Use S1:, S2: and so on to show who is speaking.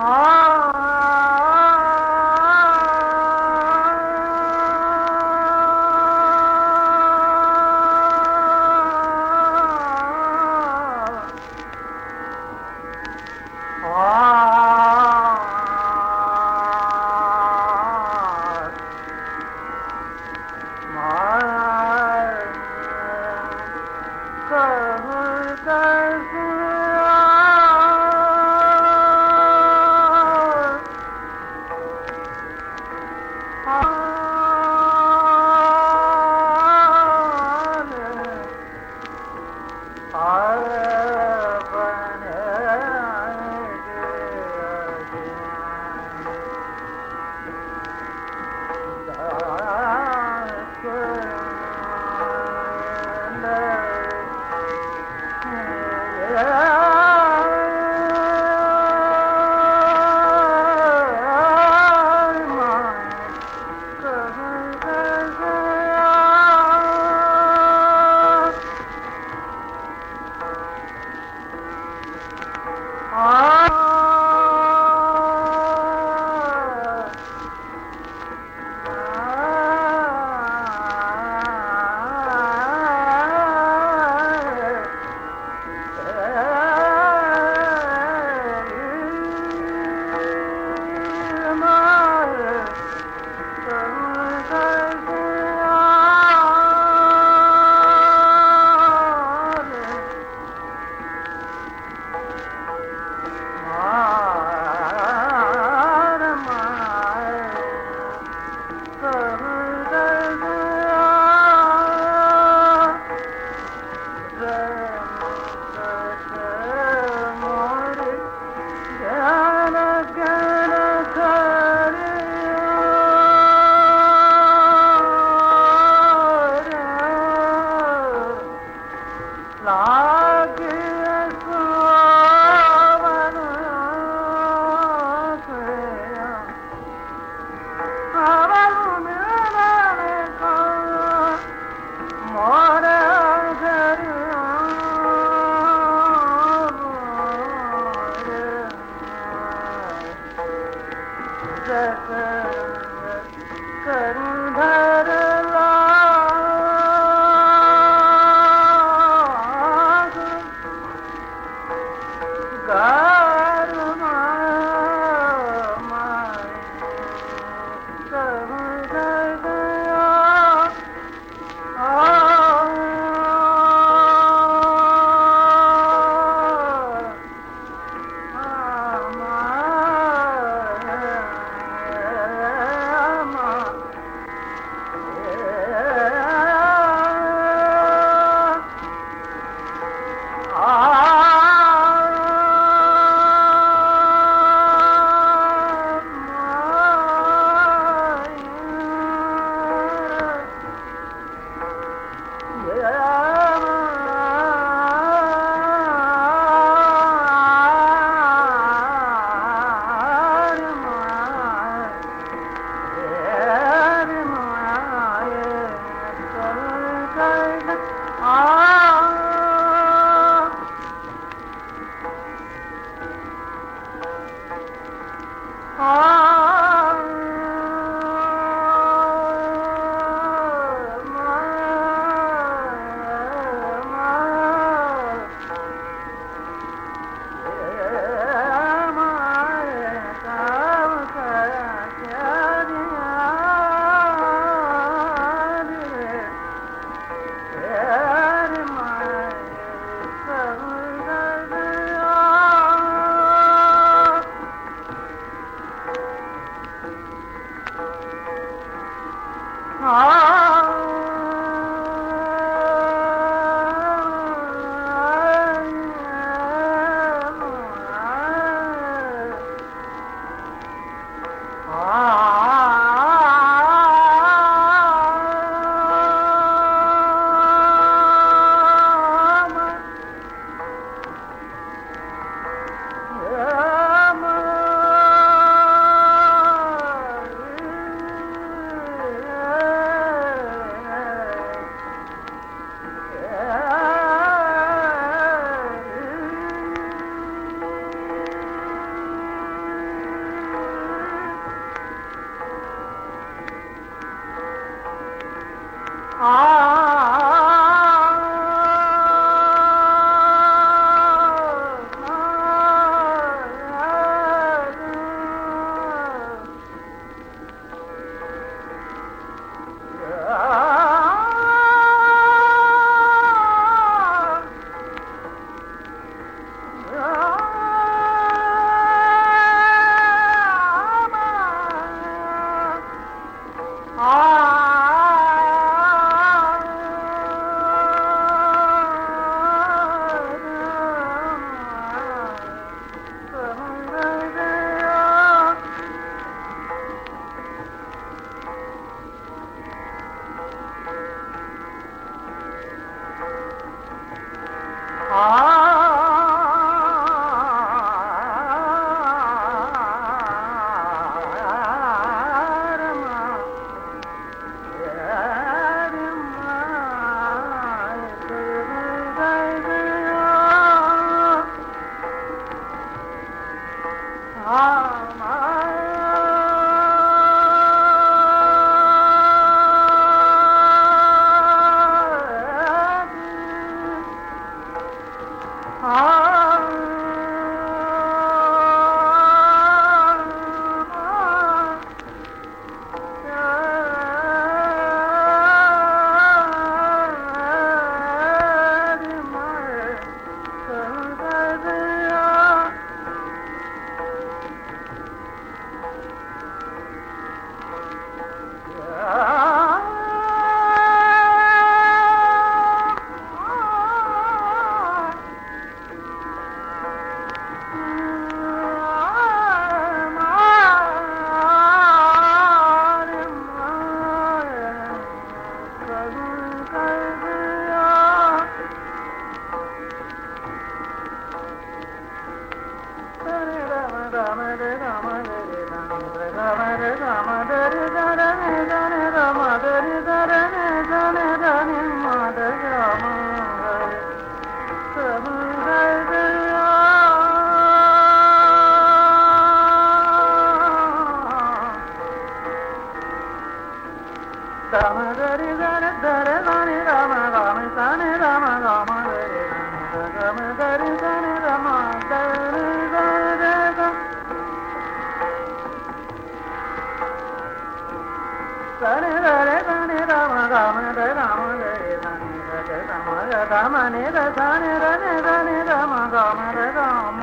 S1: 아. Ah. Rama Deva. Rama నే రానే రానే రానే రామ రామ రామ